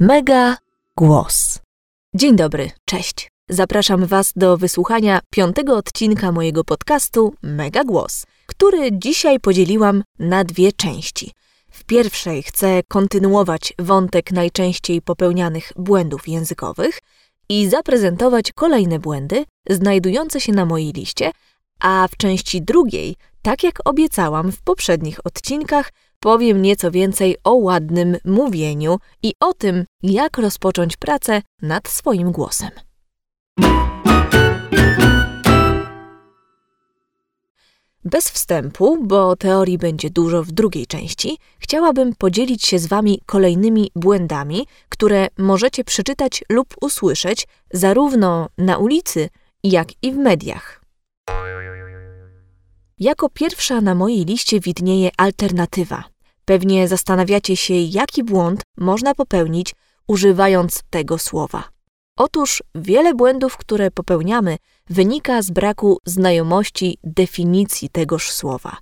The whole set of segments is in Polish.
Mega Głos. Dzień dobry, cześć. Zapraszam Was do wysłuchania piątego odcinka mojego podcastu Mega Głos, który dzisiaj podzieliłam na dwie części. W pierwszej chcę kontynuować wątek najczęściej popełnianych błędów językowych i zaprezentować kolejne błędy znajdujące się na mojej liście, a w części drugiej, tak jak obiecałam w poprzednich odcinkach, powiem nieco więcej o ładnym mówieniu i o tym, jak rozpocząć pracę nad swoim głosem. Bez wstępu, bo teorii będzie dużo w drugiej części, chciałabym podzielić się z Wami kolejnymi błędami, które możecie przeczytać lub usłyszeć zarówno na ulicy, jak i w mediach. Jako pierwsza na mojej liście widnieje alternatywa. Pewnie zastanawiacie się, jaki błąd można popełnić używając tego słowa. Otóż wiele błędów, które popełniamy, wynika z braku znajomości definicji tegoż słowa.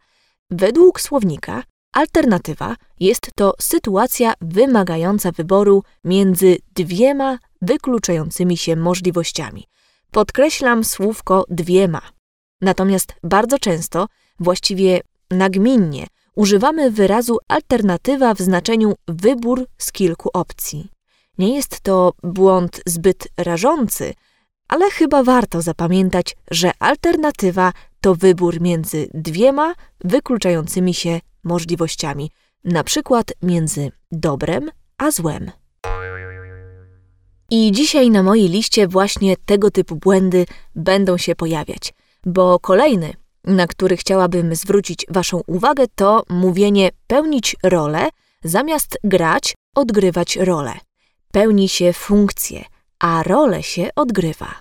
Według słownika alternatywa jest to sytuacja wymagająca wyboru między dwiema wykluczającymi się możliwościami. Podkreślam słówko dwiema. Natomiast bardzo często, właściwie nagminnie, używamy wyrazu alternatywa w znaczeniu wybór z kilku opcji. Nie jest to błąd zbyt rażący, ale chyba warto zapamiętać, że alternatywa to wybór między dwiema wykluczającymi się możliwościami, na przykład między dobrem a złem. I dzisiaj na mojej liście właśnie tego typu błędy będą się pojawiać, bo kolejny, na który chciałabym zwrócić Waszą uwagę, to mówienie pełnić rolę zamiast grać, odgrywać rolę. Pełni się funkcję, a rolę się odgrywa.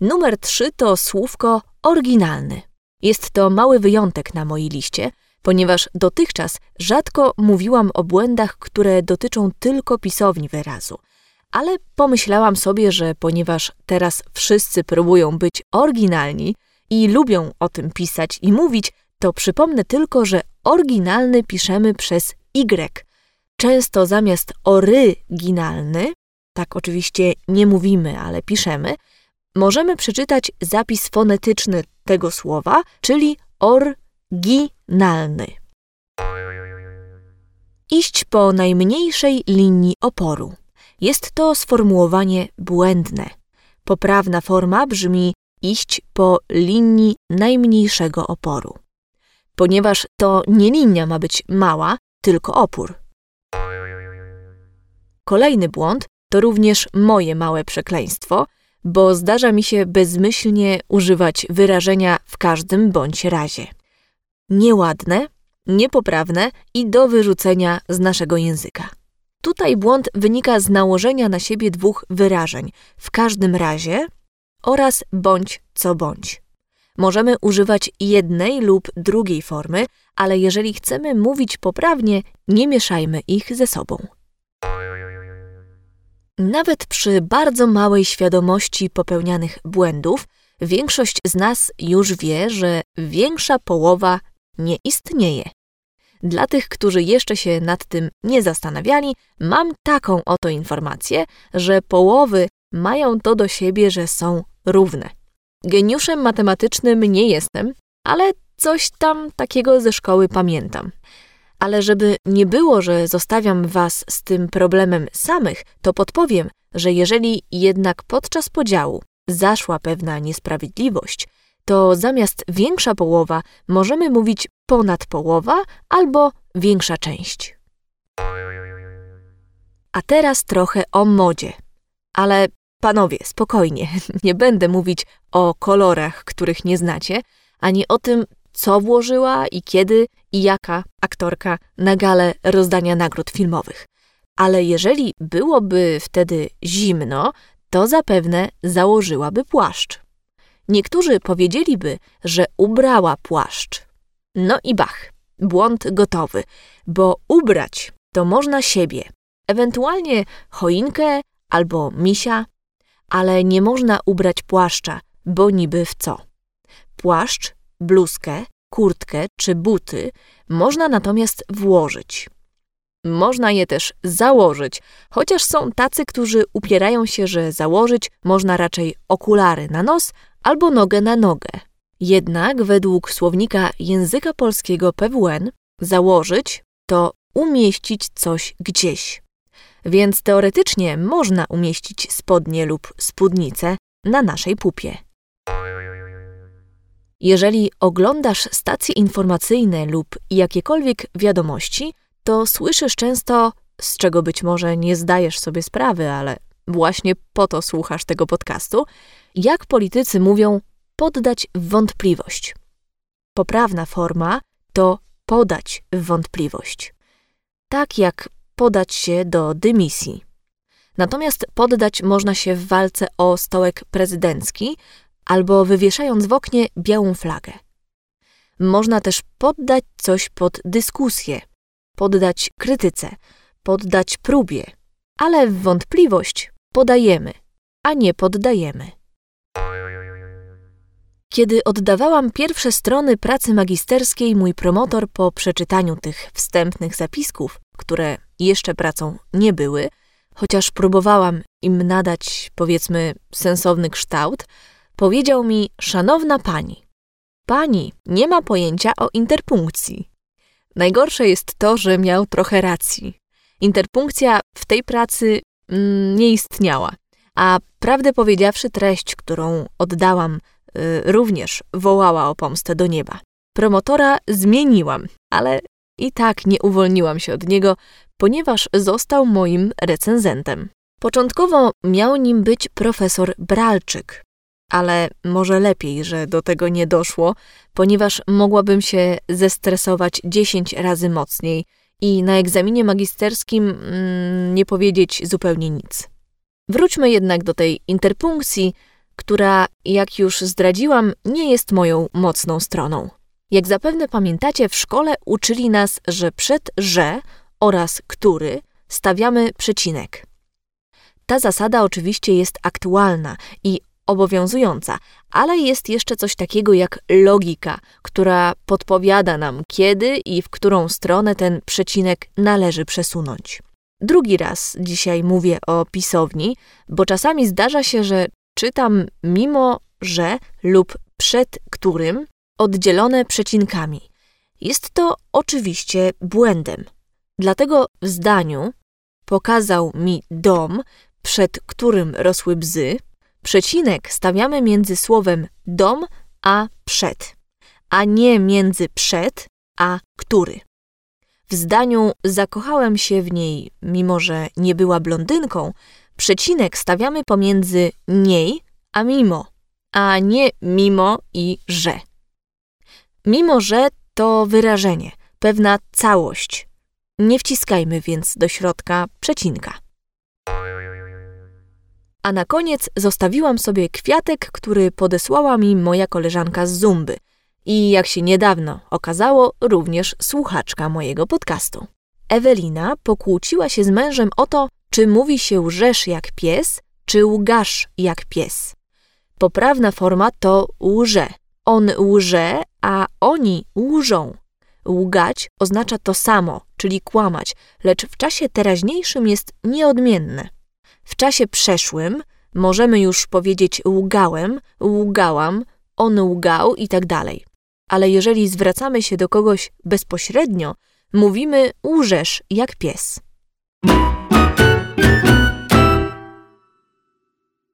Numer 3 to słówko oryginalny. Jest to mały wyjątek na mojej liście, ponieważ dotychczas rzadko mówiłam o błędach, które dotyczą tylko pisowni wyrazu. Ale pomyślałam sobie, że ponieważ teraz wszyscy próbują być oryginalni i lubią o tym pisać i mówić, to przypomnę tylko, że oryginalny piszemy przez Y. Często zamiast oryginalny, tak oczywiście nie mówimy, ale piszemy, możemy przeczytać zapis fonetyczny tego słowa, czyli oryginalny. Iść po najmniejszej linii oporu. Jest to sformułowanie błędne. Poprawna forma brzmi iść po linii najmniejszego oporu. Ponieważ to nie linia ma być mała, tylko opór. Kolejny błąd to również moje małe przekleństwo, bo zdarza mi się bezmyślnie używać wyrażenia w każdym bądź razie. Nieładne, niepoprawne i do wyrzucenia z naszego języka. Tutaj błąd wynika z nałożenia na siebie dwóch wyrażeń w każdym razie oraz bądź co bądź. Możemy używać jednej lub drugiej formy, ale jeżeli chcemy mówić poprawnie, nie mieszajmy ich ze sobą. Nawet przy bardzo małej świadomości popełnianych błędów, większość z nas już wie, że większa połowa nie istnieje. Dla tych, którzy jeszcze się nad tym nie zastanawiali, mam taką oto informację, że połowy mają to do siebie, że są równe. Geniuszem matematycznym nie jestem, ale coś tam takiego ze szkoły pamiętam. Ale żeby nie było, że zostawiam Was z tym problemem samych, to podpowiem, że jeżeli jednak podczas podziału zaszła pewna niesprawiedliwość, to zamiast większa połowa możemy mówić ponad połowa albo większa część. A teraz trochę o modzie. Ale panowie, spokojnie, nie będę mówić o kolorach, których nie znacie, ani o tym, co włożyła i kiedy i jaka aktorka na galę rozdania nagród filmowych. Ale jeżeli byłoby wtedy zimno, to zapewne założyłaby płaszcz. Niektórzy powiedzieliby, że ubrała płaszcz. No i bach, błąd gotowy, bo ubrać to można siebie, ewentualnie choinkę albo misia, ale nie można ubrać płaszcza, bo niby w co. Płaszcz, bluzkę, kurtkę czy buty można natomiast włożyć. Można je też założyć, chociaż są tacy, którzy upierają się, że założyć można raczej okulary na nos albo nogę na nogę. Jednak według słownika języka polskiego PWN założyć to umieścić coś gdzieś. Więc teoretycznie można umieścić spodnie lub spódnicę na naszej pupie. Jeżeli oglądasz stacje informacyjne lub jakiekolwiek wiadomości, to słyszysz często, z czego być może nie zdajesz sobie sprawy, ale właśnie po to słuchasz tego podcastu, jak politycy mówią poddać wątpliwość. Poprawna forma to podać wątpliwość. Tak jak podać się do dymisji. Natomiast poddać można się w walce o stołek prezydencki albo wywieszając w oknie białą flagę. Można też poddać coś pod dyskusję, poddać krytyce, poddać próbie, ale w wątpliwość podajemy, a nie poddajemy. Kiedy oddawałam pierwsze strony pracy magisterskiej, mój promotor po przeczytaniu tych wstępnych zapisków, które jeszcze pracą nie były, chociaż próbowałam im nadać, powiedzmy, sensowny kształt, powiedział mi: Szanowna pani, pani nie ma pojęcia o interpunkcji. Najgorsze jest to, że miał trochę racji. Interpunkcja w tej pracy mm, nie istniała, a prawdę powiedziawszy, treść, którą oddałam, y, również wołała o pomstę do nieba. Promotora zmieniłam, ale i tak nie uwolniłam się od niego, ponieważ został moim recenzentem. Początkowo miał nim być profesor Bralczyk, ale może lepiej, że do tego nie doszło, ponieważ mogłabym się zestresować 10 razy mocniej i na egzaminie magisterskim mm, nie powiedzieć zupełnie nic. Wróćmy jednak do tej interpunkcji, która, jak już zdradziłam, nie jest moją mocną stroną. Jak zapewne pamiętacie, w szkole uczyli nas, że przed że oraz który stawiamy przecinek. Ta zasada oczywiście jest aktualna i obowiązująca, ale jest jeszcze coś takiego jak logika, która podpowiada nam, kiedy i w którą stronę ten przecinek należy przesunąć. Drugi raz dzisiaj mówię o pisowni, bo czasami zdarza się, że czytam mimo że lub przed którym oddzielone przecinkami. Jest to oczywiście błędem. Dlatego w zdaniu pokazał mi dom, przed którym rosły bzy, Przecinek stawiamy między słowem dom a przed, a nie między przed a który. W zdaniu zakochałem się w niej, mimo że nie była blondynką, przecinek stawiamy pomiędzy niej a mimo, a nie mimo i że. Mimo że to wyrażenie, pewna całość. Nie wciskajmy więc do środka przecinka. A na koniec zostawiłam sobie kwiatek, który podesłała mi moja koleżanka z Zumby i jak się niedawno okazało, również słuchaczka mojego podcastu. Ewelina pokłóciła się z mężem o to, czy mówi się łżesz jak pies, czy łgasz jak pies. Poprawna forma to łże. On łże, a oni łżą. Łgać oznacza to samo, czyli kłamać, lecz w czasie teraźniejszym jest nieodmienne. W czasie przeszłym możemy już powiedzieć łgałem, łgałam, on łgał i tak dalej. Ale jeżeli zwracamy się do kogoś bezpośrednio, mówimy łżesz jak pies.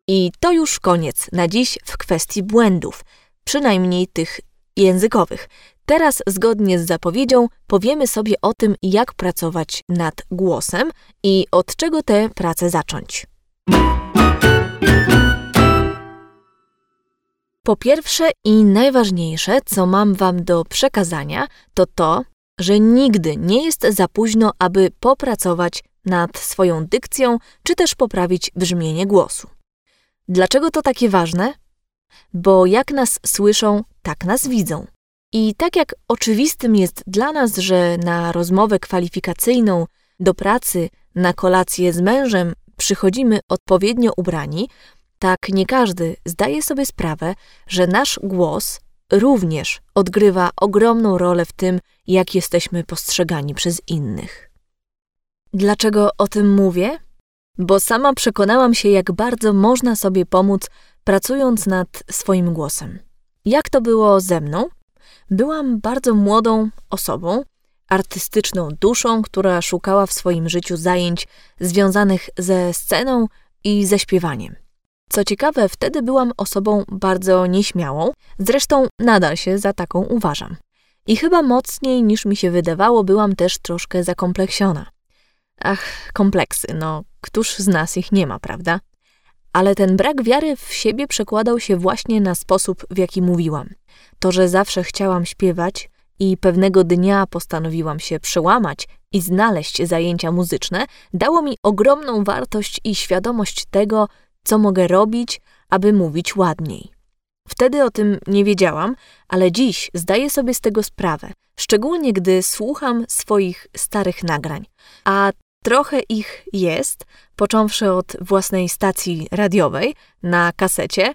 I to już koniec na dziś w kwestii błędów, przynajmniej tych językowych. Teraz, zgodnie z zapowiedzią, powiemy sobie o tym, jak pracować nad głosem i od czego tę pracę zacząć. Po pierwsze i najważniejsze, co mam Wam do przekazania, to to, że nigdy nie jest za późno, aby popracować nad swoją dykcją, czy też poprawić brzmienie głosu. Dlaczego to takie ważne? Bo jak nas słyszą, tak nas widzą. I tak jak oczywistym jest dla nas, że na rozmowę kwalifikacyjną do pracy, na kolację z mężem przychodzimy odpowiednio ubrani, tak nie każdy zdaje sobie sprawę, że nasz głos również odgrywa ogromną rolę w tym, jak jesteśmy postrzegani przez innych. Dlaczego o tym mówię? Bo sama przekonałam się, jak bardzo można sobie pomóc pracując nad swoim głosem. Jak to było ze mną? Byłam bardzo młodą osobą, artystyczną duszą, która szukała w swoim życiu zajęć związanych ze sceną i ze śpiewaniem. Co ciekawe, wtedy byłam osobą bardzo nieśmiałą, zresztą nadal się za taką uważam. I chyba mocniej niż mi się wydawało, byłam też troszkę zakompleksiona. Ach, kompleksy, no, któż z nas ich nie ma, prawda? Ale ten brak wiary w siebie przekładał się właśnie na sposób, w jaki mówiłam. To, że zawsze chciałam śpiewać i pewnego dnia postanowiłam się przełamać i znaleźć zajęcia muzyczne, dało mi ogromną wartość i świadomość tego, co mogę robić, aby mówić ładniej. Wtedy o tym nie wiedziałam, ale dziś zdaję sobie z tego sprawę, szczególnie gdy słucham swoich starych nagrań. A trochę ich jest, począwszy od własnej stacji radiowej na kasecie,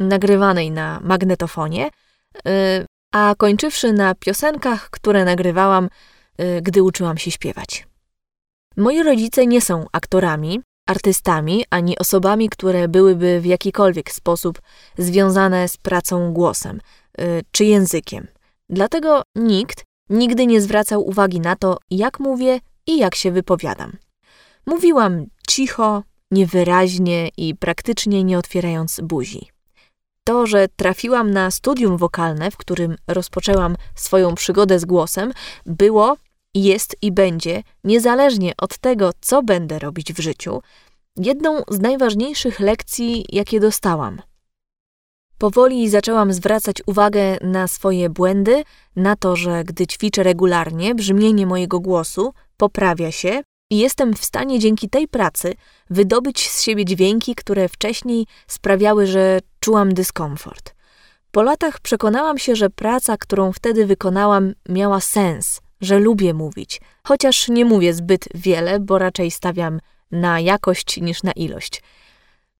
nagrywanej na magnetofonie, a kończywszy na piosenkach, które nagrywałam, y, gdy uczyłam się śpiewać. Moi rodzice nie są aktorami, artystami, ani osobami, które byłyby w jakikolwiek sposób związane z pracą głosem y, czy językiem. Dlatego nikt nigdy nie zwracał uwagi na to, jak mówię i jak się wypowiadam. Mówiłam cicho, niewyraźnie i praktycznie nie otwierając buzi. To, że trafiłam na studium wokalne, w którym rozpoczęłam swoją przygodę z głosem, było jest i będzie, niezależnie od tego, co będę robić w życiu, jedną z najważniejszych lekcji, jakie dostałam. Powoli zaczęłam zwracać uwagę na swoje błędy, na to, że gdy ćwiczę regularnie, brzmienie mojego głosu poprawia się i jestem w stanie dzięki tej pracy wydobyć z siebie dźwięki, które wcześniej sprawiały, że czułam dyskomfort. Po latach przekonałam się, że praca, którą wtedy wykonałam, miała sens, że lubię mówić, chociaż nie mówię zbyt wiele, bo raczej stawiam na jakość niż na ilość.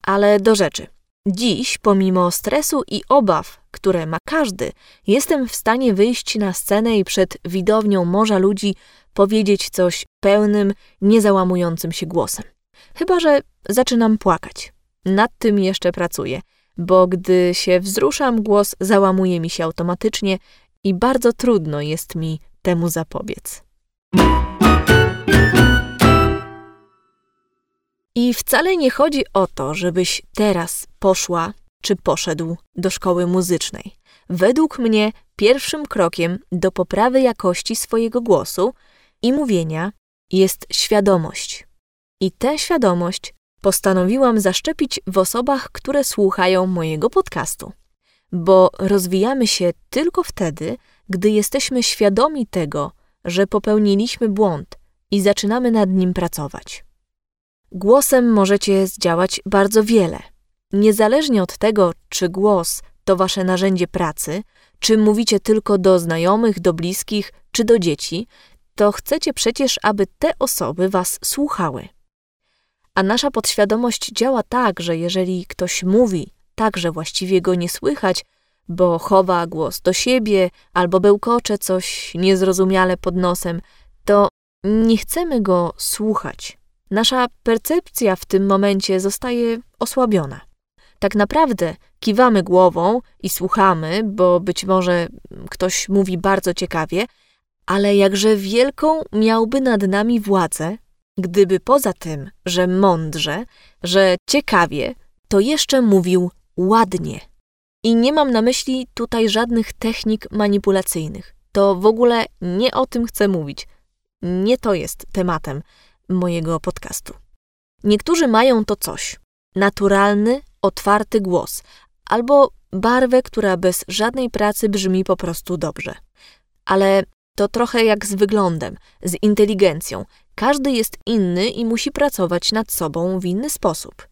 Ale do rzeczy. Dziś, pomimo stresu i obaw, które ma każdy, jestem w stanie wyjść na scenę i przed widownią morza ludzi powiedzieć coś pełnym, niezałamującym się głosem. Chyba, że zaczynam płakać. Nad tym jeszcze pracuję, bo gdy się wzruszam, głos załamuje mi się automatycznie i bardzo trudno jest mi temu zapobiec. I wcale nie chodzi o to, żebyś teraz poszła czy poszedł do szkoły muzycznej. Według mnie pierwszym krokiem do poprawy jakości swojego głosu i mówienia jest świadomość. I tę świadomość postanowiłam zaszczepić w osobach, które słuchają mojego podcastu. Bo rozwijamy się tylko wtedy, gdy jesteśmy świadomi tego, że popełniliśmy błąd i zaczynamy nad nim pracować. Głosem możecie zdziałać bardzo wiele. Niezależnie od tego, czy głos to wasze narzędzie pracy, czy mówicie tylko do znajomych, do bliskich, czy do dzieci, to chcecie przecież, aby te osoby was słuchały. A nasza podświadomość działa tak, że jeżeli ktoś mówi tak, że właściwie go nie słychać, bo chowa głos do siebie albo bełkocze coś niezrozumiale pod nosem, to nie chcemy go słuchać. Nasza percepcja w tym momencie zostaje osłabiona. Tak naprawdę kiwamy głową i słuchamy, bo być może ktoś mówi bardzo ciekawie, ale jakże wielką miałby nad nami władzę, gdyby poza tym, że mądrze, że ciekawie, to jeszcze mówił ładnie. I nie mam na myśli tutaj żadnych technik manipulacyjnych. To w ogóle nie o tym chcę mówić. Nie to jest tematem mojego podcastu. Niektórzy mają to coś: naturalny, otwarty głos, albo barwę, która bez żadnej pracy brzmi po prostu dobrze. Ale to trochę jak z wyglądem, z inteligencją. Każdy jest inny i musi pracować nad sobą w inny sposób.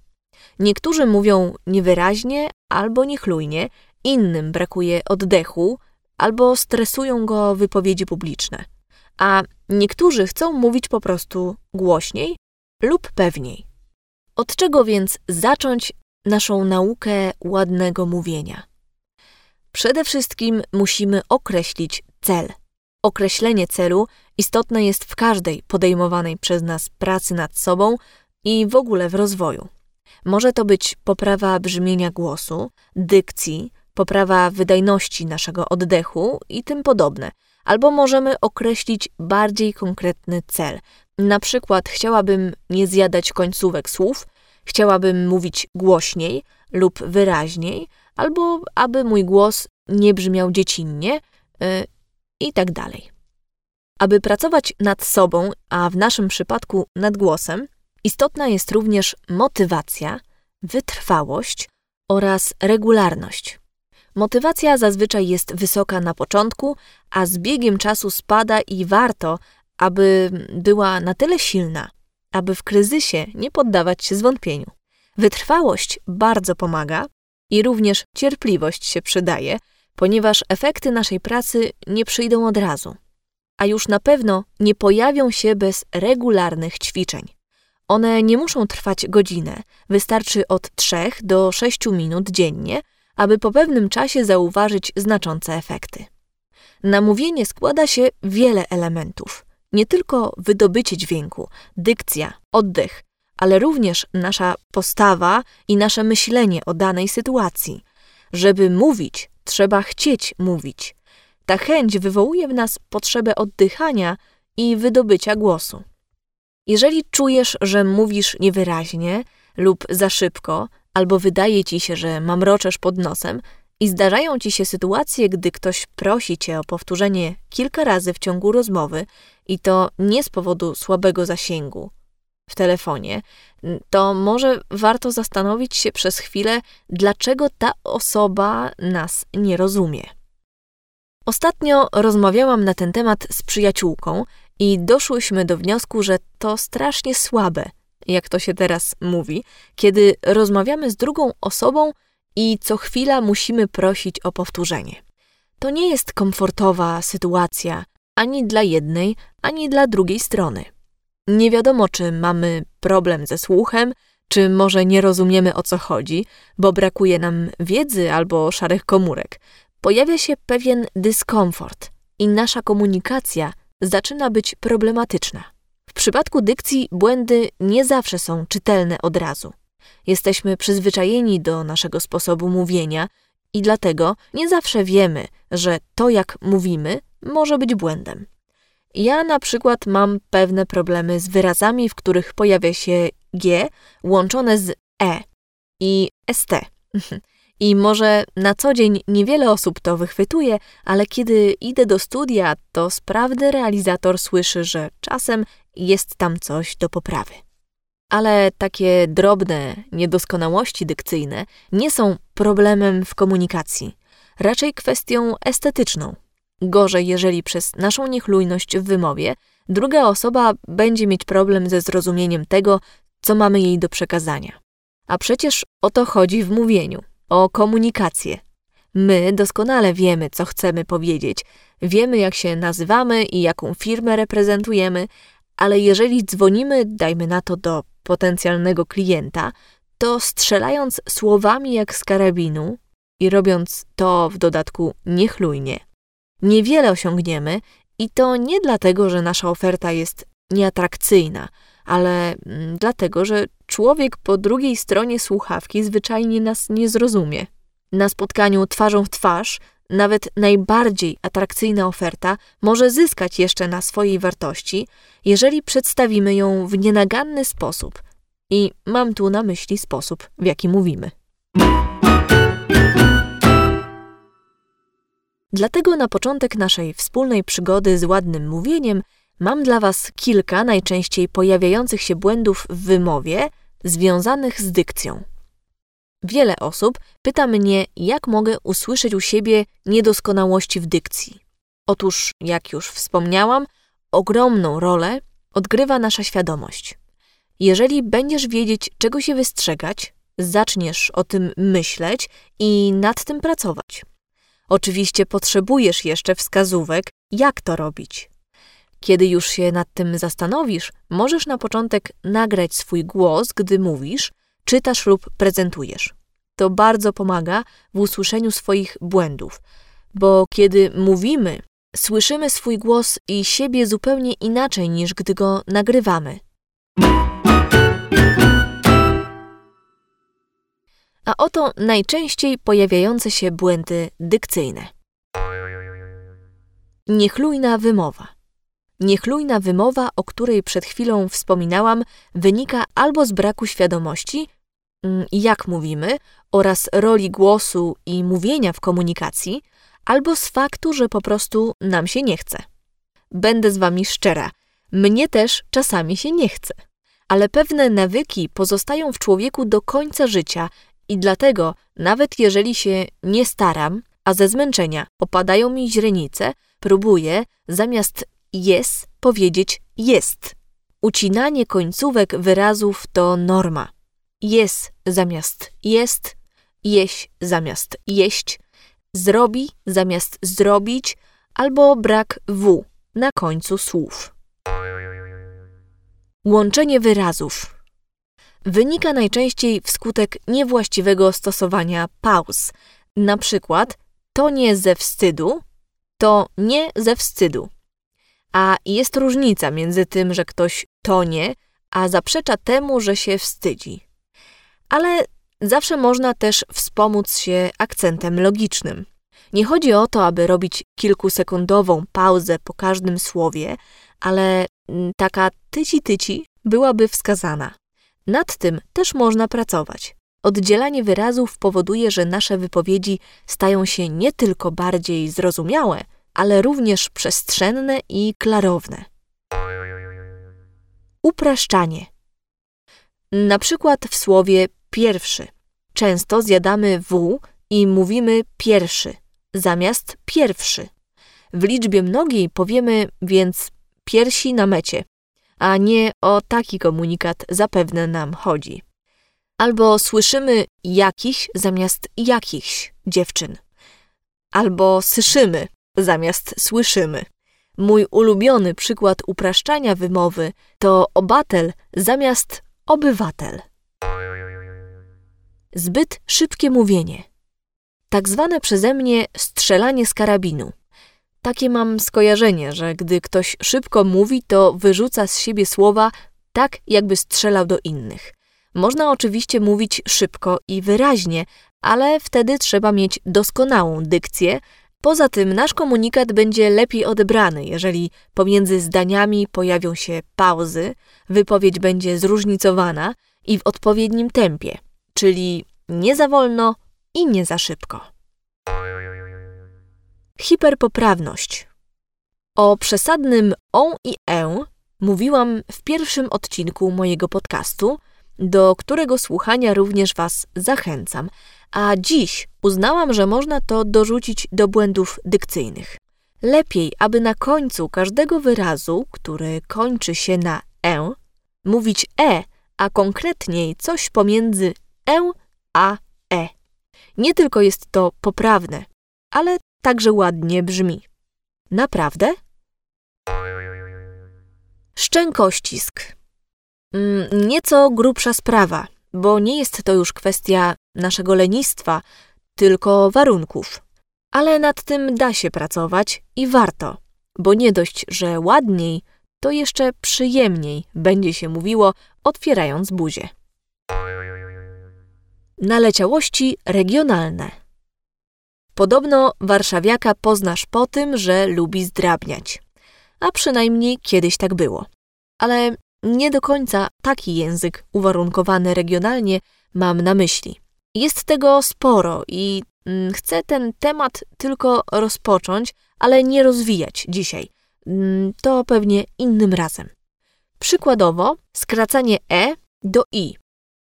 Niektórzy mówią niewyraźnie albo niechlujnie, innym brakuje oddechu albo stresują go wypowiedzi publiczne. A niektórzy chcą mówić po prostu głośniej lub pewniej. Od czego więc zacząć naszą naukę ładnego mówienia? Przede wszystkim musimy określić cel – Określenie celu istotne jest w każdej podejmowanej przez nas pracy nad sobą i w ogóle w rozwoju. Może to być poprawa brzmienia głosu, dykcji, poprawa wydajności naszego oddechu i tym podobne. Albo możemy określić bardziej konkretny cel. Na przykład chciałabym nie zjadać końcówek słów, chciałabym mówić głośniej lub wyraźniej, albo aby mój głos nie brzmiał dziecinnie yy, i tak dalej. Aby pracować nad sobą, a w naszym przypadku nad głosem, istotna jest również motywacja, wytrwałość oraz regularność. Motywacja zazwyczaj jest wysoka na początku, a z biegiem czasu spada i warto, aby była na tyle silna, aby w kryzysie nie poddawać się zwątpieniu. Wytrwałość bardzo pomaga i również cierpliwość się przydaje, ponieważ efekty naszej pracy nie przyjdą od razu, a już na pewno nie pojawią się bez regularnych ćwiczeń. One nie muszą trwać godzinę, wystarczy od 3 do 6 minut dziennie, aby po pewnym czasie zauważyć znaczące efekty. Na mówienie składa się wiele elementów. Nie tylko wydobycie dźwięku, dykcja, oddech, ale również nasza postawa i nasze myślenie o danej sytuacji. Żeby mówić, trzeba chcieć mówić. Ta chęć wywołuje w nas potrzebę oddychania i wydobycia głosu. Jeżeli czujesz, że mówisz niewyraźnie lub za szybko, albo wydaje ci się, że mamroczesz pod nosem i zdarzają ci się sytuacje, gdy ktoś prosi cię o powtórzenie kilka razy w ciągu rozmowy i to nie z powodu słabego zasięgu w telefonie, to może warto zastanowić się przez chwilę, dlaczego ta osoba nas nie rozumie. Ostatnio rozmawiałam na ten temat z przyjaciółką i doszłyśmy do wniosku, że to strasznie słabe, jak to się teraz mówi, kiedy rozmawiamy z drugą osobą i co chwila musimy prosić o powtórzenie. To nie jest komfortowa sytuacja ani dla jednej, ani dla drugiej strony. Nie wiadomo, czy mamy problem ze słuchem, czy może nie rozumiemy o co chodzi, bo brakuje nam wiedzy albo szarych komórek. Pojawia się pewien dyskomfort i nasza komunikacja zaczyna być problematyczna. W przypadku dykcji błędy nie zawsze są czytelne od razu. Jesteśmy przyzwyczajeni do naszego sposobu mówienia i dlatego nie zawsze wiemy, że to, jak mówimy, może być błędem. Ja na przykład mam pewne problemy z wyrazami, w których pojawia się G łączone z E i ST. I może na co dzień niewiele osób to wychwytuje, ale kiedy idę do studia, to sprawny realizator słyszy, że czasem jest tam coś do poprawy. Ale takie drobne niedoskonałości dykcyjne nie są problemem w komunikacji, raczej kwestią estetyczną. Gorzej, jeżeli przez naszą niechlujność w wymowie druga osoba będzie mieć problem ze zrozumieniem tego, co mamy jej do przekazania. A przecież o to chodzi w mówieniu o komunikację. My doskonale wiemy, co chcemy powiedzieć, wiemy, jak się nazywamy i jaką firmę reprezentujemy, ale jeżeli dzwonimy, dajmy na to do potencjalnego klienta, to strzelając słowami jak z karabinu i robiąc to w dodatku niechlujnie, niewiele osiągniemy i to nie dlatego, że nasza oferta jest nieatrakcyjna, ale mm, dlatego, że człowiek po drugiej stronie słuchawki zwyczajnie nas nie zrozumie. Na spotkaniu twarzą w twarz nawet najbardziej atrakcyjna oferta może zyskać jeszcze na swojej wartości, jeżeli przedstawimy ją w nienaganny sposób. I mam tu na myśli sposób, w jaki mówimy. Dlatego na początek naszej wspólnej przygody z ładnym mówieniem mam dla Was kilka najczęściej pojawiających się błędów w wymowie związanych z dykcją. Wiele osób pyta mnie, jak mogę usłyszeć u siebie niedoskonałości w dykcji. Otóż, jak już wspomniałam, ogromną rolę odgrywa nasza świadomość. Jeżeli będziesz wiedzieć, czego się wystrzegać, zaczniesz o tym myśleć i nad tym pracować. Oczywiście potrzebujesz jeszcze wskazówek, jak to robić. Kiedy już się nad tym zastanowisz, możesz na początek nagrać swój głos, gdy mówisz, czytasz lub prezentujesz. To bardzo pomaga w usłyszeniu swoich błędów, bo kiedy mówimy słyszymy swój głos i siebie zupełnie inaczej niż gdy go nagrywamy. A oto najczęściej pojawiające się błędy dykcyjne. Niechlujna wymowa. Niechlujna wymowa, o której przed chwilą wspominałam, wynika albo z braku świadomości, mm, jak mówimy, oraz roli głosu i mówienia w komunikacji, albo z faktu, że po prostu nam się nie chce. Będę z wami szczera, mnie też czasami się nie chce, ale pewne nawyki pozostają w człowieku do końca życia i dlatego, nawet jeżeli się nie staram, a ze zmęczenia opadają mi źrenice, próbuję zamiast jest powiedzieć jest. Ucinanie końcówek wyrazów to norma. Jest zamiast jest, jeść zamiast jeść, zrobi zamiast zrobić albo brak w na końcu słów. Łączenie wyrazów wynika najczęściej wskutek niewłaściwego stosowania pauz. Na przykład to nie ze wstydu, to nie ze wstydu. A jest różnica między tym, że ktoś tonie, a zaprzecza temu, że się wstydzi. Ale zawsze można też wspomóc się akcentem logicznym. Nie chodzi o to, aby robić kilkusekundową pauzę po każdym słowie, ale taka tyci-tyci byłaby wskazana. Nad tym też można pracować. Oddzielanie wyrazów powoduje, że nasze wypowiedzi stają się nie tylko bardziej zrozumiałe, ale również przestrzenne i klarowne. Upraszczanie. Na przykład w słowie pierwszy. Często zjadamy w i mówimy pierwszy zamiast pierwszy. W liczbie mnogiej powiemy więc piersi na mecie, a nie o taki komunikat zapewne nam chodzi. Albo słyszymy jakiś zamiast jakichś dziewczyn. Albo słyszymy zamiast słyszymy. Mój ulubiony przykład upraszczania wymowy to obatel zamiast obywatel. Zbyt szybkie mówienie. Tak zwane przeze mnie strzelanie z karabinu. Takie mam skojarzenie, że gdy ktoś szybko mówi, to wyrzuca z siebie słowa tak, jakby strzelał do innych. Można oczywiście mówić szybko i wyraźnie, ale wtedy trzeba mieć doskonałą dykcję, Poza tym nasz komunikat będzie lepiej odebrany, jeżeli pomiędzy zdaniami pojawią się pauzy, wypowiedź będzie zróżnicowana i w odpowiednim tempie, czyli nie za wolno i nie za szybko. Hiperpoprawność. O przesadnym on i e mówiłam w pierwszym odcinku mojego podcastu, do którego słuchania również Was zachęcam, a dziś uznałam, że można to dorzucić do błędów dykcyjnych. Lepiej, aby na końcu każdego wyrazu, który kończy się na e, mówić e, a konkretniej coś pomiędzy e a e. Nie tylko jest to poprawne, ale także ładnie brzmi. Naprawdę? Szczękościsk. Mm, nieco grubsza sprawa, bo nie jest to już kwestia naszego lenistwa, tylko warunków. Ale nad tym da się pracować i warto, bo nie dość, że ładniej, to jeszcze przyjemniej będzie się mówiło, otwierając buzię. Naleciałości regionalne. Podobno warszawiaka poznasz po tym, że lubi zdrabniać. A przynajmniej kiedyś tak było. Ale nie do końca taki język uwarunkowany regionalnie mam na myśli. Jest tego sporo i mm, chcę ten temat tylko rozpocząć, ale nie rozwijać dzisiaj. Mm, to pewnie innym razem. Przykładowo skracanie e do i.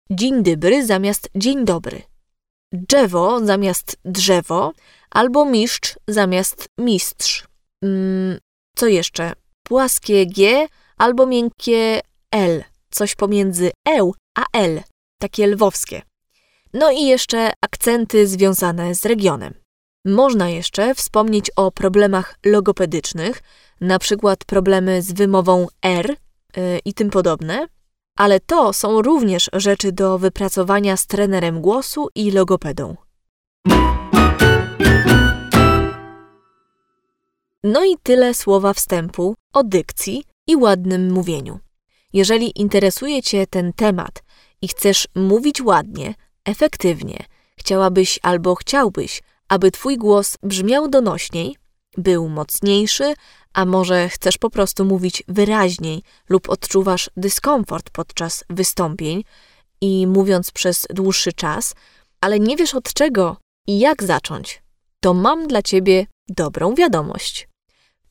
Dzień dobry zamiast dzień dobry. Drzewo zamiast drzewo albo mistrz zamiast mistrz. Mm, co jeszcze? Płaskie G albo miękkie L, coś pomiędzy E a L, takie lwowskie. No i jeszcze akcenty związane z regionem. Można jeszcze wspomnieć o problemach logopedycznych, na przykład problemy z wymową R yy, i tym podobne, ale to są również rzeczy do wypracowania z trenerem głosu i logopedą. No i tyle słowa wstępu o dykcji i ładnym mówieniu. Jeżeli interesuje Cię ten temat i chcesz mówić ładnie, efektywnie, chciałabyś albo chciałbyś, aby Twój głos brzmiał donośniej, był mocniejszy, a może chcesz po prostu mówić wyraźniej lub odczuwasz dyskomfort podczas wystąpień i mówiąc przez dłuższy czas, ale nie wiesz od czego i jak zacząć, to mam dla Ciebie dobrą wiadomość.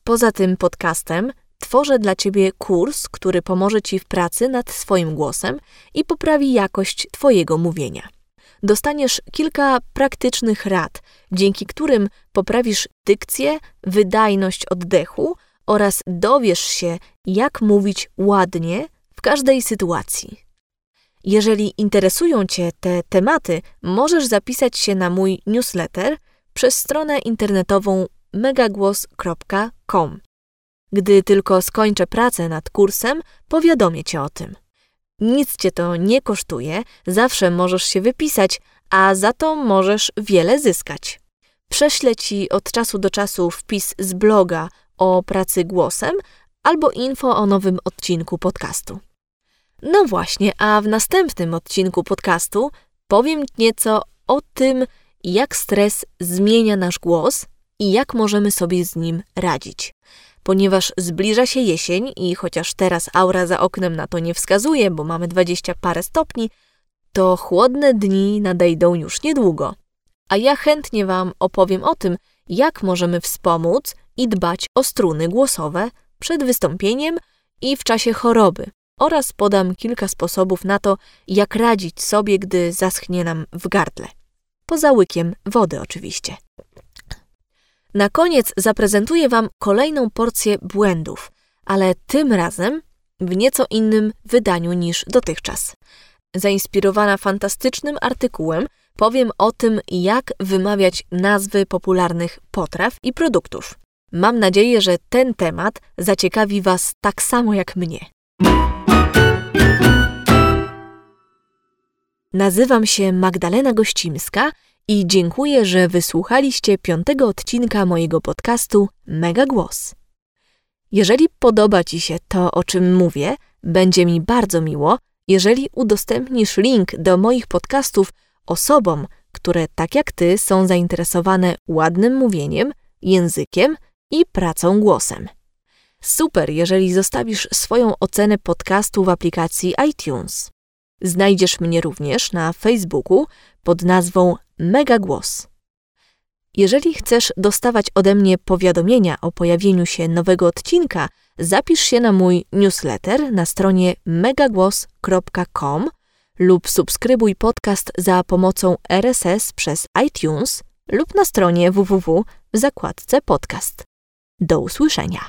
Poza tym podcastem tworzę dla Ciebie kurs, który pomoże Ci w pracy nad swoim głosem i poprawi jakość Twojego mówienia. Dostaniesz kilka praktycznych rad, dzięki którym poprawisz dykcję, wydajność oddechu oraz dowiesz się, jak mówić ładnie w każdej sytuacji. Jeżeli interesują Cię te tematy, możesz zapisać się na mój newsletter przez stronę internetową megagłos.com. Gdy tylko skończę pracę nad kursem, powiadomię Cię o tym. Nic Cię to nie kosztuje, zawsze możesz się wypisać, a za to możesz wiele zyskać. Prześlę Ci od czasu do czasu wpis z bloga o pracy głosem albo info o nowym odcinku podcastu. No właśnie, a w następnym odcinku podcastu powiem nieco o tym, jak stres zmienia nasz głos i jak możemy sobie z nim radzić. Ponieważ zbliża się jesień i chociaż teraz aura za oknem na to nie wskazuje, bo mamy dwadzieścia parę stopni, to chłodne dni nadejdą już niedługo. A ja chętnie Wam opowiem o tym, jak możemy wspomóc i dbać o struny głosowe przed wystąpieniem i w czasie choroby, oraz podam kilka sposobów na to, jak radzić sobie, gdy zaschnie nam w gardle. Poza łykiem wody oczywiście. Na koniec zaprezentuję Wam kolejną porcję błędów, ale tym razem w nieco innym wydaniu niż dotychczas. Zainspirowana fantastycznym artykułem, powiem o tym, jak wymawiać nazwy popularnych potraw i produktów. Mam nadzieję, że ten temat zaciekawi Was tak samo jak mnie. Nazywam się Magdalena Gościmska i dziękuję, że wysłuchaliście piątego odcinka mojego podcastu Mega Głos. Jeżeli podoba Ci się to, o czym mówię, będzie mi bardzo miło, jeżeli udostępnisz link do moich podcastów osobom, które tak jak Ty są zainteresowane ładnym mówieniem, językiem i pracą głosem. Super, jeżeli zostawisz swoją ocenę podcastu w aplikacji iTunes. Znajdziesz mnie również na Facebooku pod nazwą Mega Głos. Jeżeli chcesz dostawać ode mnie powiadomienia o pojawieniu się nowego odcinka, zapisz się na mój newsletter na stronie megagłos.com lub subskrybuj podcast za pomocą RSS przez iTunes lub na stronie www w zakładce podcast. Do usłyszenia.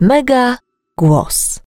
Mega Głos.